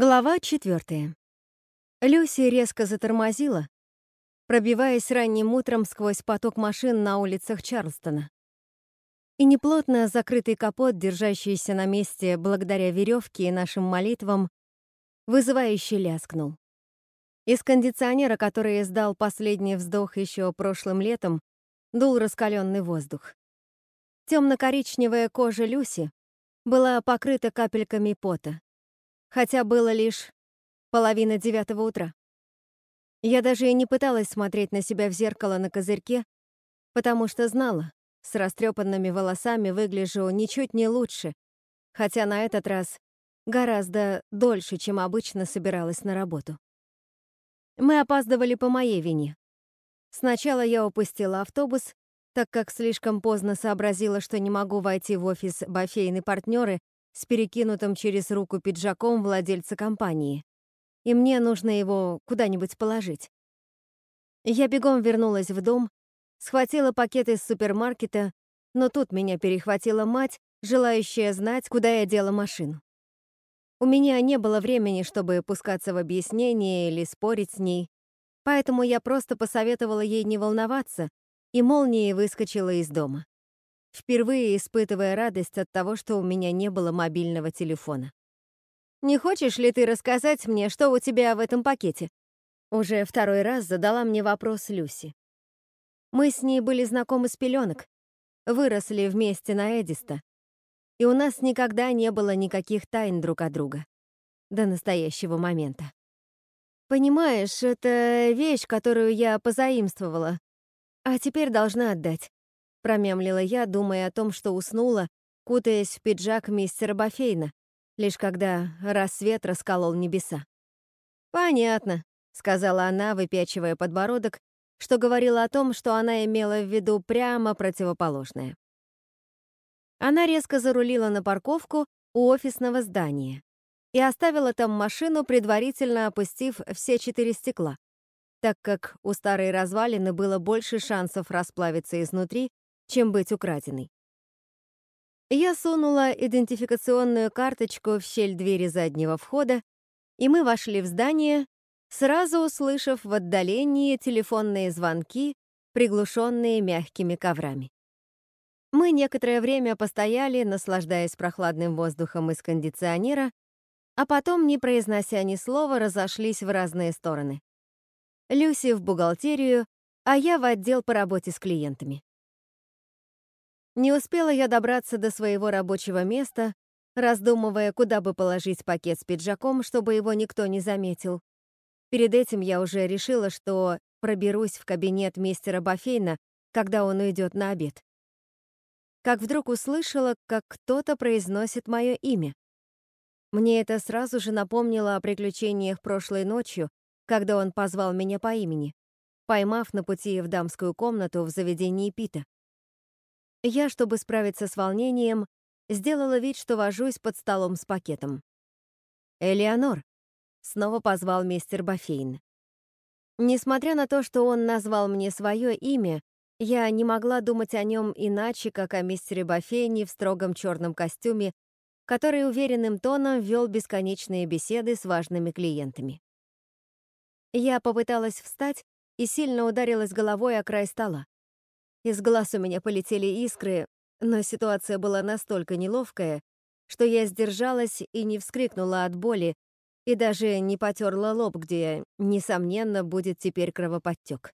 Глава четвертая. Люси резко затормозила, пробиваясь ранним утром сквозь поток машин на улицах Чарлстона. И неплотно закрытый капот, держащийся на месте благодаря веревке и нашим молитвам, вызывающе ляскнул. Из кондиционера, который издал последний вздох еще прошлым летом, дул раскаленный воздух. Темно-коричневая кожа Люси была покрыта капельками пота хотя было лишь половина девятого утра. Я даже и не пыталась смотреть на себя в зеркало на козырьке, потому что знала, с растрепанными волосами выгляжу ничуть не лучше, хотя на этот раз гораздо дольше, чем обычно собиралась на работу. Мы опаздывали по моей вине. Сначала я упустила автобус, так как слишком поздно сообразила, что не могу войти в офис Бафейны партнеры с перекинутым через руку пиджаком владельца компании, и мне нужно его куда-нибудь положить. Я бегом вернулась в дом, схватила пакет из супермаркета, но тут меня перехватила мать, желающая знать, куда я дела машину. У меня не было времени, чтобы пускаться в объяснение или спорить с ней, поэтому я просто посоветовала ей не волноваться и молнией выскочила из дома впервые испытывая радость от того, что у меня не было мобильного телефона. «Не хочешь ли ты рассказать мне, что у тебя в этом пакете?» Уже второй раз задала мне вопрос Люси. Мы с ней были знакомы с пеленок, выросли вместе на Эдиста, и у нас никогда не было никаких тайн друг от друга. До настоящего момента. Понимаешь, это вещь, которую я позаимствовала, а теперь должна отдать. Промямлила я, думая о том, что уснула, кутаясь в пиджак мистера Бафейна, лишь когда рассвет расколол небеса. «Понятно», — сказала она, выпячивая подбородок, что говорило о том, что она имела в виду прямо противоположное. Она резко зарулила на парковку у офисного здания и оставила там машину, предварительно опустив все четыре стекла, так как у старой развалины было больше шансов расплавиться изнутри, чем быть украденной. Я сунула идентификационную карточку в щель двери заднего входа, и мы вошли в здание, сразу услышав в отдалении телефонные звонки, приглушенные мягкими коврами. Мы некоторое время постояли, наслаждаясь прохладным воздухом из кондиционера, а потом, не произнося ни слова, разошлись в разные стороны. Люси в бухгалтерию, а я в отдел по работе с клиентами. Не успела я добраться до своего рабочего места, раздумывая, куда бы положить пакет с пиджаком, чтобы его никто не заметил. Перед этим я уже решила, что проберусь в кабинет мистера Бафейна, когда он уйдет на обед. Как вдруг услышала, как кто-то произносит мое имя. Мне это сразу же напомнило о приключениях прошлой ночью, когда он позвал меня по имени, поймав на пути в дамскую комнату в заведении Пита. Я, чтобы справиться с волнением, сделала вид, что вожусь под столом с пакетом. «Элеонор», — снова позвал мистер Бафейн. Несмотря на то, что он назвал мне свое имя, я не могла думать о нем иначе, как о мистере Бафейне в строгом черном костюме, который уверенным тоном вел бесконечные беседы с важными клиентами. Я попыталась встать и сильно ударилась головой о край стола. Из глаз у меня полетели искры, но ситуация была настолько неловкая, что я сдержалась и не вскрикнула от боли, и даже не потерла лоб, где, несомненно, будет теперь кровоподтек.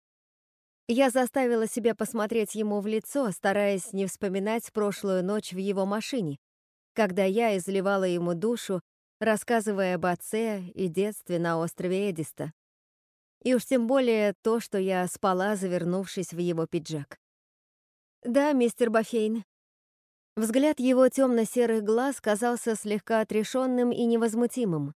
Я заставила себя посмотреть ему в лицо, стараясь не вспоминать прошлую ночь в его машине, когда я изливала ему душу, рассказывая об отце и детстве на острове Эдиста. И уж тем более то, что я спала, завернувшись в его пиджак. «Да, мистер Бафейн». Взгляд его темно-серых глаз казался слегка отрешенным и невозмутимым.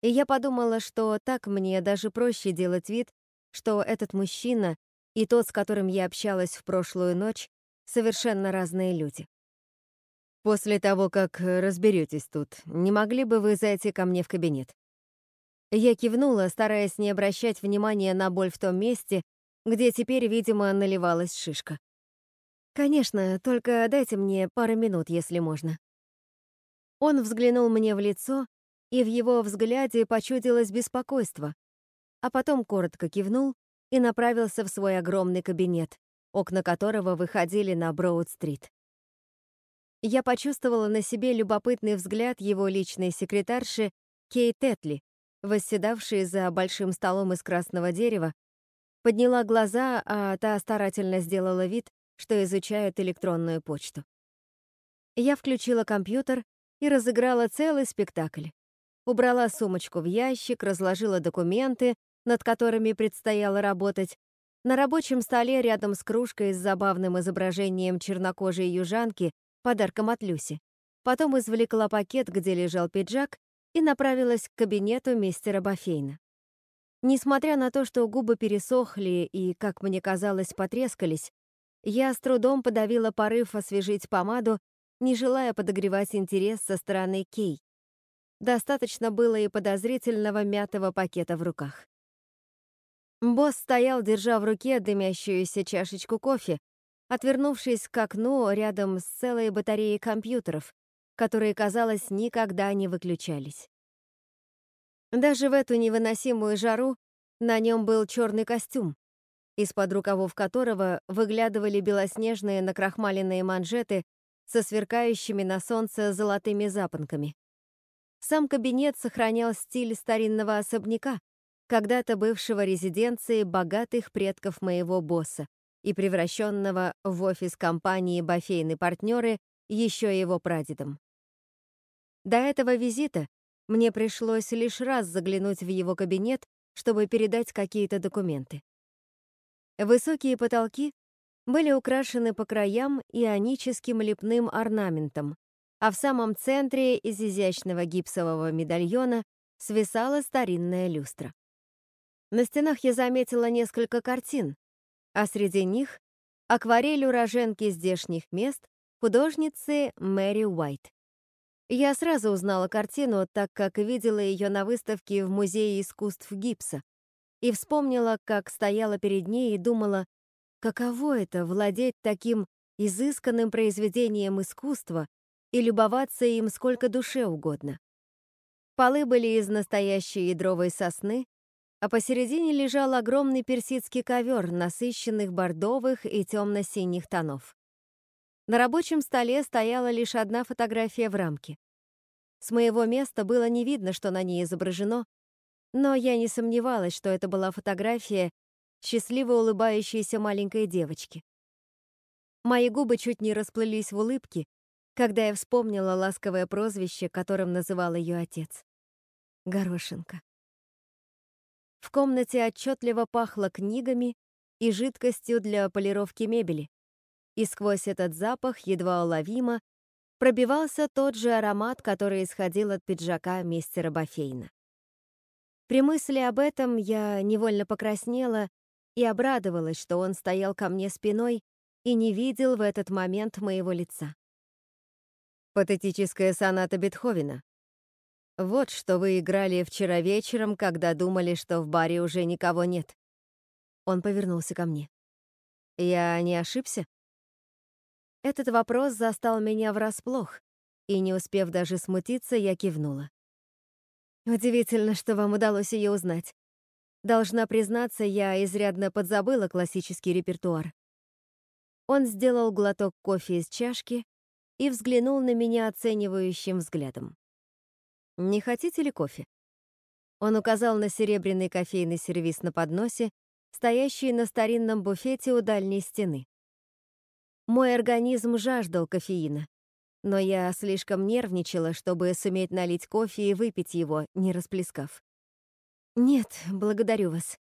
И я подумала, что так мне даже проще делать вид, что этот мужчина и тот, с которым я общалась в прошлую ночь, совершенно разные люди. После того, как разберетесь тут, не могли бы вы зайти ко мне в кабинет? Я кивнула, стараясь не обращать внимания на боль в том месте, где теперь, видимо, наливалась шишка. «Конечно, только дайте мне пару минут, если можно». Он взглянул мне в лицо, и в его взгляде почудилось беспокойство, а потом коротко кивнул и направился в свой огромный кабинет, окна которого выходили на Броуд-стрит. Я почувствовала на себе любопытный взгляд его личной секретарши Кейт Тетли, восседавшей за большим столом из красного дерева, подняла глаза, а та старательно сделала вид, что изучает электронную почту. Я включила компьютер и разыграла целый спектакль. Убрала сумочку в ящик, разложила документы, над которыми предстояло работать. На рабочем столе рядом с кружкой с забавным изображением чернокожей южанки, подарком от Люси. Потом извлекла пакет, где лежал пиджак, и направилась к кабинету мистера Бафейна. Несмотря на то, что губы пересохли и, как мне казалось, потрескались, я с трудом подавила порыв освежить помаду, не желая подогревать интерес со стороны Кей. Достаточно было и подозрительного мятого пакета в руках. Босс стоял, держа в руке дымящуюся чашечку кофе, отвернувшись к окну рядом с целой батареей компьютеров, которые, казалось, никогда не выключались. Даже в эту невыносимую жару на нем был черный костюм, из-под рукавов которого выглядывали белоснежные накрахмаленные манжеты со сверкающими на солнце золотыми запонками. Сам кабинет сохранял стиль старинного особняка, когда-то бывшего резиденцией богатых предков моего босса и превращенного в офис компании «Бафейны партнеры» еще его прадедом. До этого визита мне пришлось лишь раз заглянуть в его кабинет, чтобы передать какие-то документы. Высокие потолки были украшены по краям ионическим лепным орнаментом, а в самом центре из изящного гипсового медальона свисала старинная люстра. На стенах я заметила несколько картин, а среди них — акварель уроженки здешних мест художницы Мэри Уайт. Я сразу узнала картину, так как видела ее на выставке в Музее искусств гипса, и вспомнила, как стояла перед ней и думала, каково это — владеть таким изысканным произведением искусства и любоваться им сколько душе угодно. Полы были из настоящей ядровой сосны, а посередине лежал огромный персидский ковер насыщенных бордовых и темно-синих тонов. На рабочем столе стояла лишь одна фотография в рамке. С моего места было не видно, что на ней изображено, но я не сомневалась, что это была фотография счастливо улыбающейся маленькой девочки. Мои губы чуть не расплылись в улыбке, когда я вспомнила ласковое прозвище, которым называл ее отец. Горошинка. В комнате отчетливо пахло книгами и жидкостью для полировки мебели, и сквозь этот запах едва уловимо пробивался тот же аромат, который исходил от пиджака мистера Бафейна. При мысли об этом я невольно покраснела и обрадовалась, что он стоял ко мне спиной и не видел в этот момент моего лица. Патетическая соната Бетховена. Вот что вы играли вчера вечером, когда думали, что в баре уже никого нет. Он повернулся ко мне. Я не ошибся? Этот вопрос застал меня врасплох, и, не успев даже смутиться, я кивнула. Удивительно, что вам удалось ее узнать. Должна признаться, я изрядно подзабыла классический репертуар. Он сделал глоток кофе из чашки и взглянул на меня оценивающим взглядом. «Не хотите ли кофе?» Он указал на серебряный кофейный сервиз на подносе, стоящий на старинном буфете у дальней стены. Мой организм жаждал кофеина, но я слишком нервничала, чтобы суметь налить кофе и выпить его, не расплескав. «Нет, благодарю вас».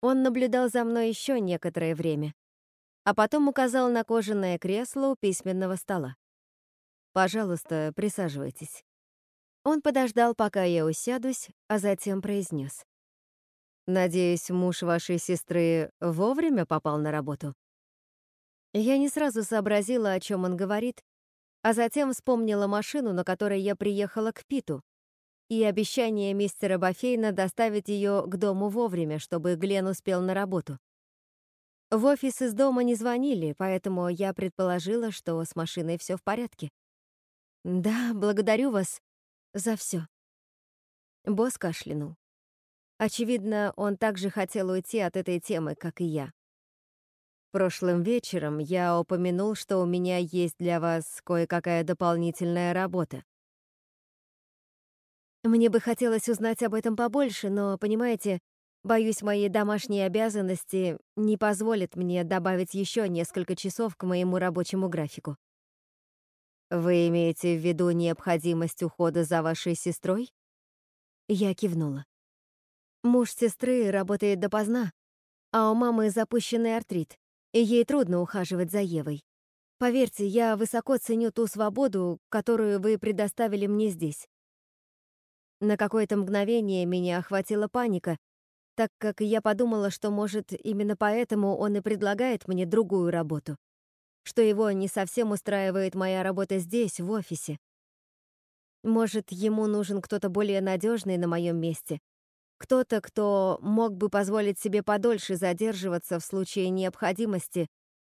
Он наблюдал за мной еще некоторое время, а потом указал на кожаное кресло у письменного стола. «Пожалуйста, присаживайтесь». Он подождал, пока я усядусь, а затем произнес. «Надеюсь, муж вашей сестры вовремя попал на работу?» Я не сразу сообразила, о чем он говорит, а затем вспомнила машину, на которой я приехала к Питу, и обещание мистера Бафейна доставить ее к дому вовремя, чтобы Глен успел на работу. В офис из дома не звонили, поэтому я предположила, что с машиной все в порядке. «Да, благодарю вас. За все. Босс кашлянул. Очевидно, он также хотел уйти от этой темы, как и я. Прошлым вечером я упомянул, что у меня есть для вас кое-какая дополнительная работа. Мне бы хотелось узнать об этом побольше, но, понимаете, боюсь, мои домашние обязанности не позволят мне добавить еще несколько часов к моему рабочему графику. Вы имеете в виду необходимость ухода за вашей сестрой? Я кивнула. Муж сестры работает допоздна, а у мамы запущенный артрит и ей трудно ухаживать за Евой. Поверьте, я высоко ценю ту свободу, которую вы предоставили мне здесь. На какое-то мгновение меня охватила паника, так как я подумала, что, может, именно поэтому он и предлагает мне другую работу, что его не совсем устраивает моя работа здесь, в офисе. Может, ему нужен кто-то более надежный на моем месте, кто-то, кто мог бы позволить себе подольше задерживаться в случае необходимости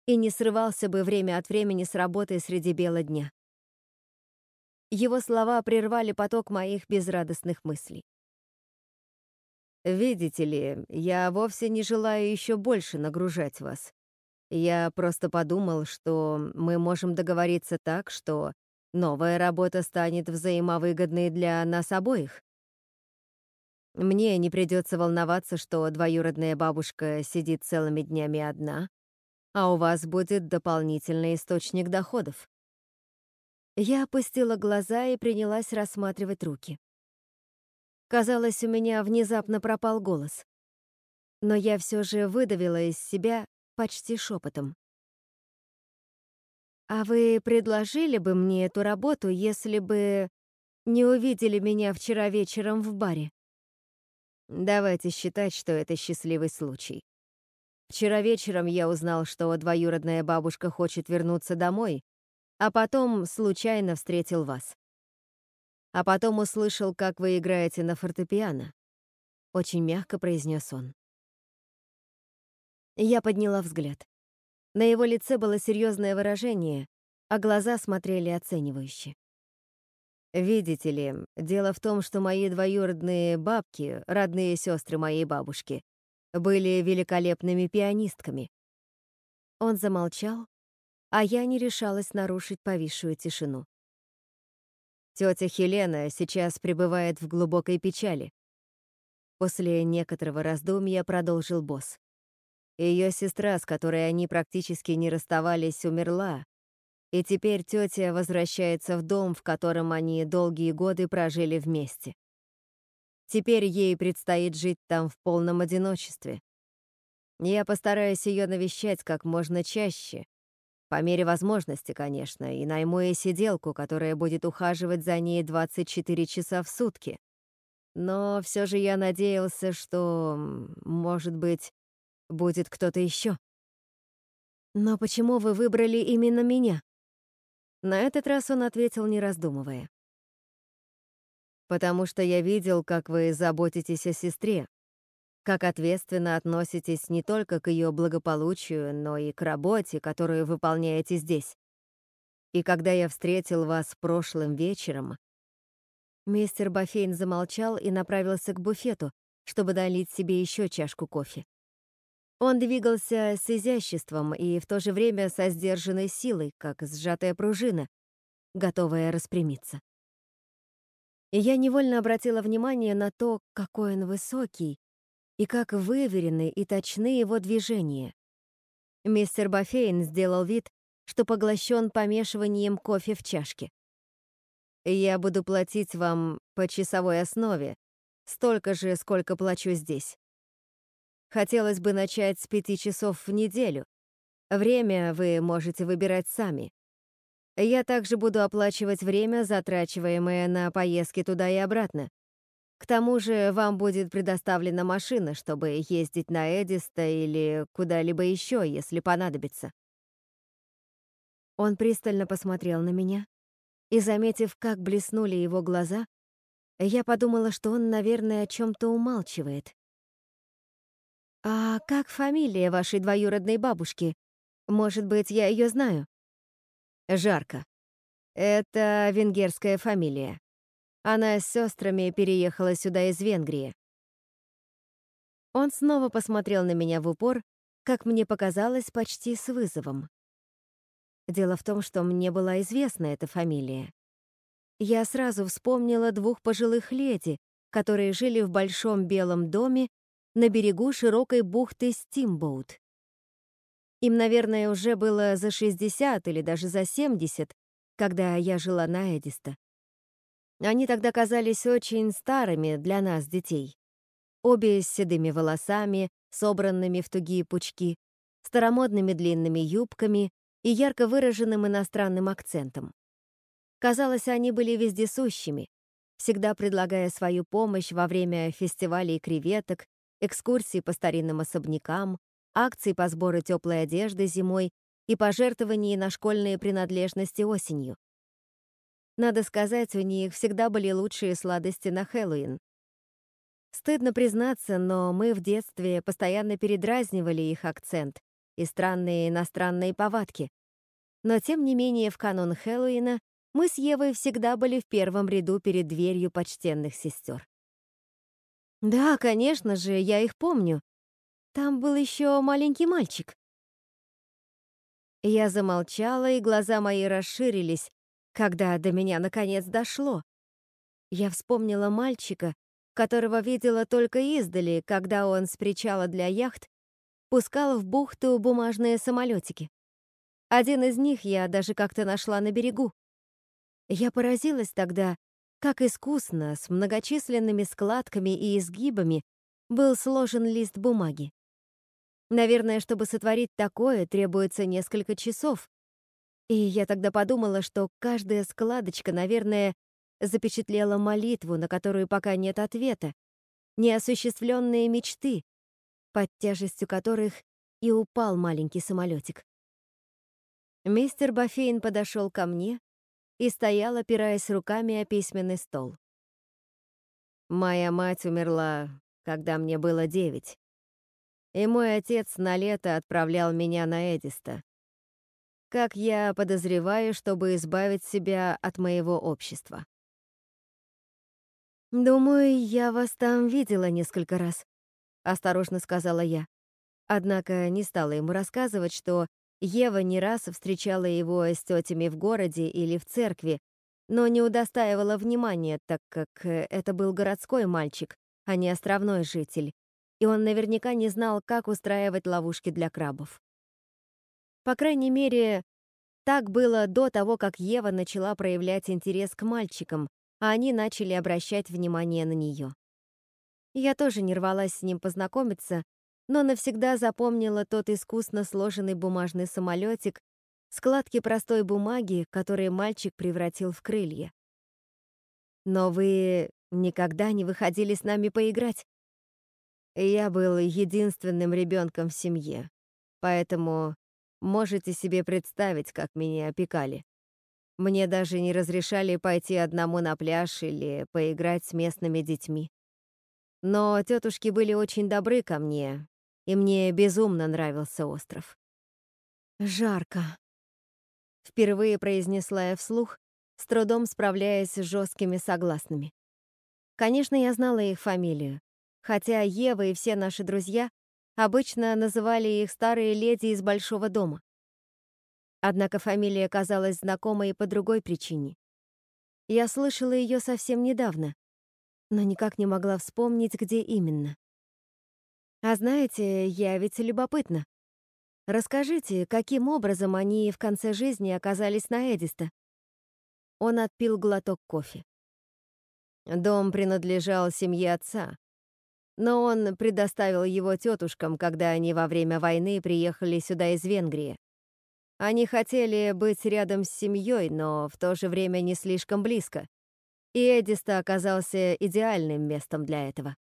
и не срывался бы время от времени с работы среди бела дня. Его слова прервали поток моих безрадостных мыслей. «Видите ли, я вовсе не желаю еще больше нагружать вас. Я просто подумал, что мы можем договориться так, что новая работа станет взаимовыгодной для нас обоих. Мне не придется волноваться, что двоюродная бабушка сидит целыми днями одна, а у вас будет дополнительный источник доходов. Я опустила глаза и принялась рассматривать руки. Казалось, у меня внезапно пропал голос. Но я все же выдавила из себя почти шепотом. «А вы предложили бы мне эту работу, если бы не увидели меня вчера вечером в баре?» Давайте считать, что это счастливый случай. Вчера вечером я узнал, что двоюродная бабушка хочет вернуться домой, а потом случайно встретил вас. А потом услышал, как вы играете на фортепиано. Очень мягко произнес он. Я подняла взгляд. На его лице было серьезное выражение, а глаза смотрели оценивающе. Видите ли, дело в том, что мои двоюродные бабки, родные сестры моей бабушки, были великолепными пианистками. Он замолчал, а я не решалась нарушить повисшую тишину. Тетя Хелена сейчас пребывает в глубокой печали. После некоторого раздумья продолжил босс. Ее сестра, с которой они практически не расставались, умерла, и теперь тетя возвращается в дом, в котором они долгие годы прожили вместе. Теперь ей предстоит жить там в полном одиночестве. Я постараюсь ее навещать как можно чаще, по мере возможности, конечно, и найму ей сиделку, которая будет ухаживать за ней 24 часа в сутки. Но все же я надеялся, что, может быть, будет кто-то еще. Но почему вы выбрали именно меня? На этот раз он ответил, не раздумывая. «Потому что я видел, как вы заботитесь о сестре, как ответственно относитесь не только к ее благополучию, но и к работе, которую выполняете здесь. И когда я встретил вас прошлым вечером...» Мистер Бафейн замолчал и направился к буфету, чтобы долить себе еще чашку кофе. Он двигался с изяществом и в то же время со сдержанной силой, как сжатая пружина, готовая распрямиться. Я невольно обратила внимание на то, какой он высокий и как выверены и точны его движения. Мистер Бафейн сделал вид, что поглощен помешиванием кофе в чашке. «Я буду платить вам по часовой основе, столько же, сколько плачу здесь. Хотелось бы начать с пяти часов в неделю. Время вы можете выбирать сами. Я также буду оплачивать время, затрачиваемое на поездки туда и обратно. К тому же вам будет предоставлена машина, чтобы ездить на Эдиста или куда-либо еще, если понадобится. Он пристально посмотрел на меня, и, заметив, как блеснули его глаза, я подумала, что он, наверное, о чем-то умалчивает. «А как фамилия вашей двоюродной бабушки? Может быть, я ее знаю?» «Жарко. Это венгерская фамилия. Она с сестрами переехала сюда из Венгрии. Он снова посмотрел на меня в упор, как мне показалось, почти с вызовом. Дело в том, что мне была известна эта фамилия. Я сразу вспомнила двух пожилых леди, которые жили в большом белом доме на берегу широкой бухты Стимбоут. Им, наверное, уже было за 60 или даже за 70, когда я жила на Эдиста. Они тогда казались очень старыми для нас, детей. Обе с седыми волосами, собранными в тугие пучки, старомодными длинными юбками и ярко выраженным иностранным акцентом. Казалось, они были вездесущими, всегда предлагая свою помощь во время фестивалей креветок, экскурсий по старинным особнякам, акций по сбору теплой одежды зимой и пожертвований на школьные принадлежности осенью. Надо сказать, у них всегда были лучшие сладости на Хэллоуин. Стыдно признаться, но мы в детстве постоянно передразнивали их акцент и странные иностранные повадки. Но тем не менее в канун Хэллоуина мы с Евой всегда были в первом ряду перед дверью почтенных сестер. Да, конечно же, я их помню. Там был еще маленький мальчик. Я замолчала, и глаза мои расширились, когда до меня наконец дошло. Я вспомнила мальчика, которого видела только издали, когда он с причала для яхт пускал в бухту бумажные самолетики. Один из них я даже как-то нашла на берегу. Я поразилась тогда, как искусно, с многочисленными складками и изгибами, был сложен лист бумаги. Наверное, чтобы сотворить такое, требуется несколько часов. И я тогда подумала, что каждая складочка, наверное, запечатлела молитву, на которую пока нет ответа, неосуществленные мечты, под тяжестью которых и упал маленький самолетик. Мистер Бафейн подошел ко мне и стоял, опираясь руками о письменный стол. Моя мать умерла, когда мне было девять, и мой отец на лето отправлял меня на Эдиста. Как я подозреваю, чтобы избавить себя от моего общества. «Думаю, я вас там видела несколько раз», — осторожно сказала я. Однако не стала ему рассказывать, что Ева не раз встречала его с тетями в городе или в церкви, но не удостаивала внимания, так как э, это был городской мальчик, а не островной житель, и он наверняка не знал, как устраивать ловушки для крабов. По крайней мере, так было до того, как Ева начала проявлять интерес к мальчикам, а они начали обращать внимание на нее. Я тоже не рвалась с ним познакомиться, но навсегда запомнила тот искусно сложенный бумажный самолетик, складки простой бумаги, которые мальчик превратил в крылья. Но вы никогда не выходили с нами поиграть. Я был единственным ребенком в семье, поэтому можете себе представить, как меня опекали. Мне даже не разрешали пойти одному на пляж или поиграть с местными детьми. Но тетушки были очень добры ко мне и мне безумно нравился остров. «Жарко», — впервые произнесла я вслух, с трудом справляясь с жесткими согласными. Конечно, я знала их фамилию, хотя Ева и все наши друзья обычно называли их старые леди из большого дома. Однако фамилия казалась знакомой по другой причине. Я слышала ее совсем недавно, но никак не могла вспомнить, где именно. А знаете, я ведь любопытна. Расскажите, каким образом они в конце жизни оказались на Эдиста? Он отпил глоток кофе. Дом принадлежал семье отца, но он предоставил его тетушкам, когда они во время войны приехали сюда из Венгрии. Они хотели быть рядом с семьей, но в то же время не слишком близко. И Эдиста оказался идеальным местом для этого.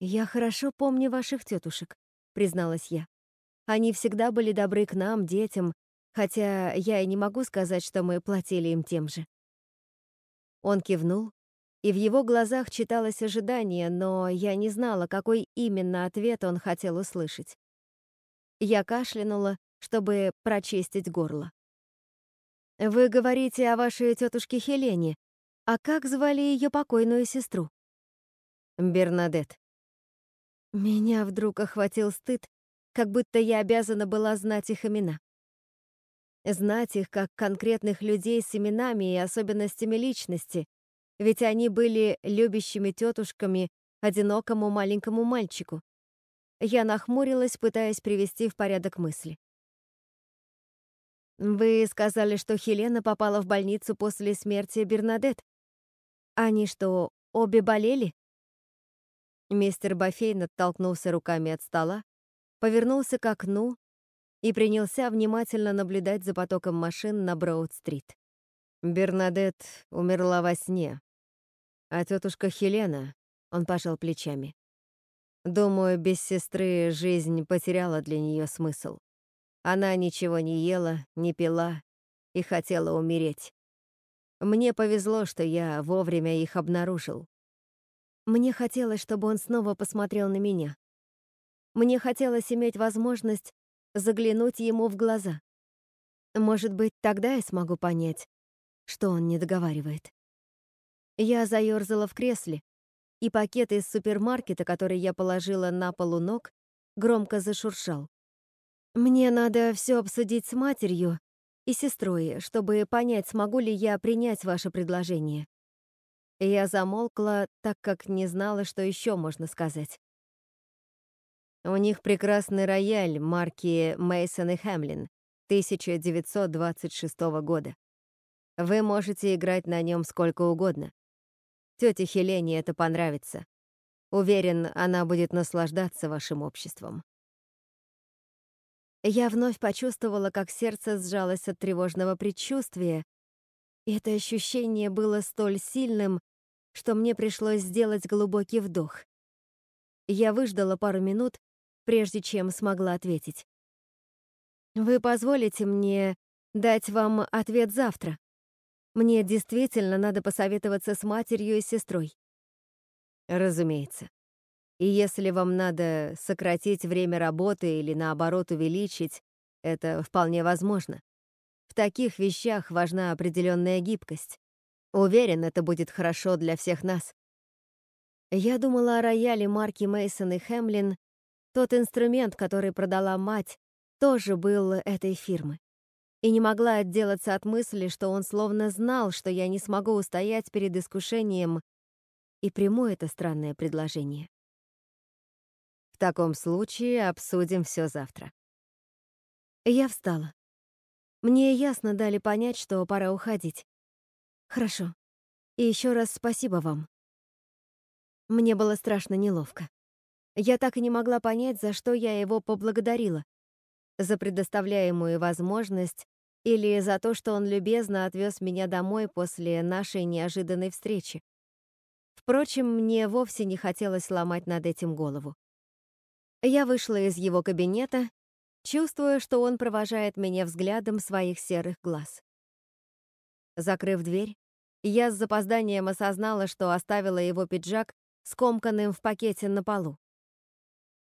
«Я хорошо помню ваших тетушек», — призналась я. «Они всегда были добры к нам, детям, хотя я и не могу сказать, что мы платили им тем же». Он кивнул, и в его глазах читалось ожидание, но я не знала, какой именно ответ он хотел услышать. Я кашлянула, чтобы прочистить горло. «Вы говорите о вашей тетушке Хелене. А как звали ее покойную сестру? Бернадет. Меня вдруг охватил стыд, как будто я обязана была знать их имена. Знать их как конкретных людей с именами и особенностями личности, ведь они были любящими тетушками одинокому маленькому мальчику. Я нахмурилась, пытаясь привести в порядок мысли. «Вы сказали, что Хелена попала в больницу после смерти Бернадет. Они что, обе болели?» Мистер Бафейн оттолкнулся руками от стола, повернулся к окну и принялся внимательно наблюдать за потоком машин на Броуд-стрит. Бернадет умерла во сне, а тетушка Хелена, он пожал плечами. Думаю, без сестры жизнь потеряла для нее смысл. Она ничего не ела, не пила и хотела умереть. Мне повезло, что я вовремя их обнаружил. Мне хотелось, чтобы он снова посмотрел на меня. Мне хотелось иметь возможность заглянуть ему в глаза. Может быть, тогда я смогу понять, что он не договаривает. Я заёрзала в кресле, и пакет из супермаркета, который я положила на полу ног, громко зашуршал. Мне надо все обсудить с матерью и сестрой, чтобы понять, смогу ли я принять ваше предложение. Я замолкла, так как не знала, что еще можно сказать. У них прекрасный рояль марки Мейсон и Хэмлин 1926 года. Вы можете играть на нем сколько угодно. Тете Хелене это понравится. Уверен, она будет наслаждаться вашим обществом. Я вновь почувствовала, как сердце сжалось от тревожного предчувствия, и это ощущение было столь сильным, что мне пришлось сделать глубокий вдох. Я выждала пару минут, прежде чем смогла ответить. «Вы позволите мне дать вам ответ завтра? Мне действительно надо посоветоваться с матерью и сестрой». «Разумеется. И если вам надо сократить время работы или, наоборот, увеличить, это вполне возможно. В таких вещах важна определенная гибкость. Уверен, это будет хорошо для всех нас. Я думала о рояле марки Мейсон и Хэмлин. Тот инструмент, который продала мать, тоже был этой фирмы. И не могла отделаться от мысли, что он словно знал, что я не смогу устоять перед искушением и приму это странное предложение. В таком случае обсудим все завтра. Я встала. Мне ясно дали понять, что пора уходить. Хорошо. И еще раз спасибо вам. Мне было страшно неловко. Я так и не могла понять, за что я его поблагодарила. За предоставляемую возможность или за то, что он любезно отвез меня домой после нашей неожиданной встречи. Впрочем, мне вовсе не хотелось ломать над этим голову. Я вышла из его кабинета, чувствуя, что он провожает меня взглядом своих серых глаз. Закрыв дверь, я с запозданием осознала, что оставила его пиджак скомканным в пакете на полу.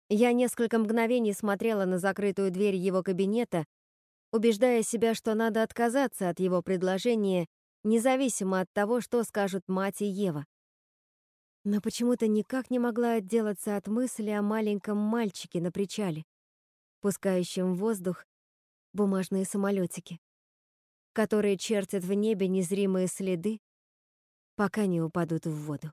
Я несколько мгновений смотрела на закрытую дверь его кабинета, убеждая себя, что надо отказаться от его предложения, независимо от того, что скажут мать и Ева. Но почему-то никак не могла отделаться от мысли о маленьком мальчике на причале, пускающем в воздух бумажные самолетики которые чертят в небе незримые следы, пока не упадут в воду.